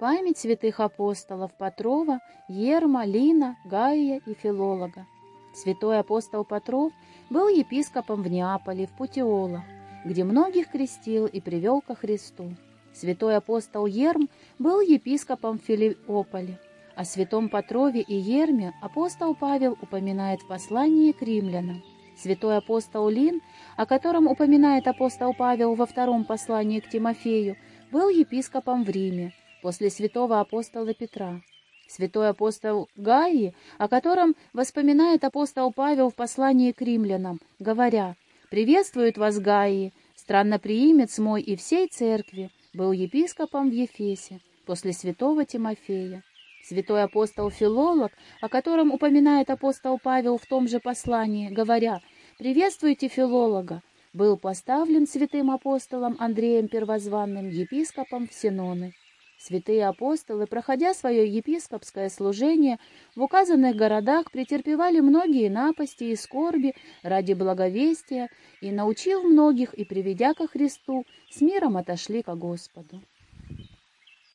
Память святых апостолов Петрова, Ерма, Лина, Гаия и Филолога. Святой апостол Петров был епископом в Неаполе, в Путиолах, где многих крестил и привел ко Христу. Святой апостол Ерм был епископом в Филипполе. О святом Петрове и Ерме апостол Павел упоминает в послании к римлянам. Святой апостол Лин, о котором упоминает апостол Павел во втором послании к Тимофею, был епископом в Риме после святого апостола Петра. Святой апостол Гаи, о котором воспоминает апостол Павел в послании к римлянам, говоря «Приветствует вас Гаи, странноприимец мой и всей церкви, был епископом в Ефесе после святого Тимофея. Святой апостол Филолог, о котором упоминает апостол Павел в том же послании, говоря «Приветствуйте филолога», был поставлен святым апостолом Андреем Первозванным епископом в Синоны. Святые апостолы, проходя свое епископское служение, в указанных городах претерпевали многие напасти и скорби ради благовестия, и научил многих, и, приведя ко Христу, с миром отошли ко Господу.